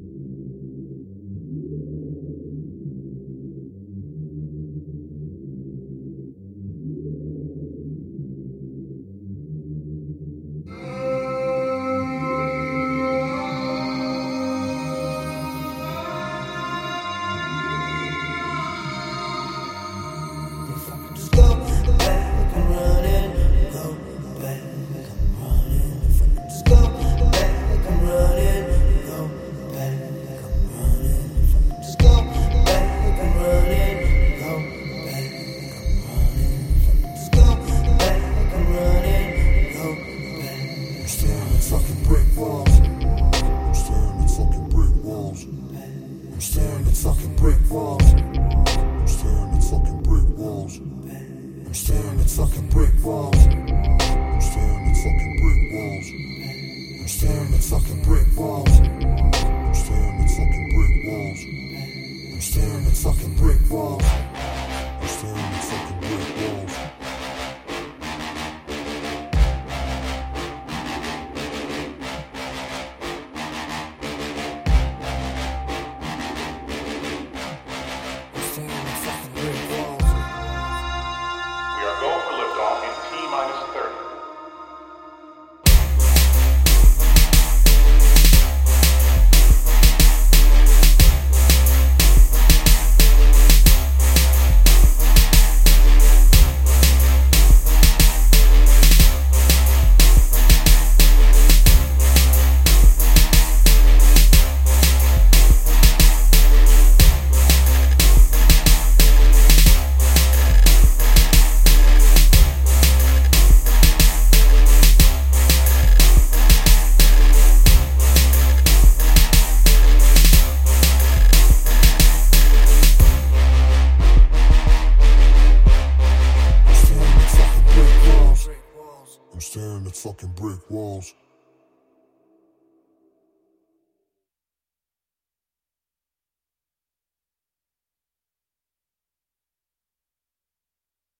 you staring at fucking brick walls. I'm staring at fucking brick walls. I'm staring at fucking brick walls. I'm staring at fucking brick walls. I'm staring at fucking brick walls. I'm staring at fucking brick walls. I'm staring at fucking brick walls. I'm staring at fucking brick walls.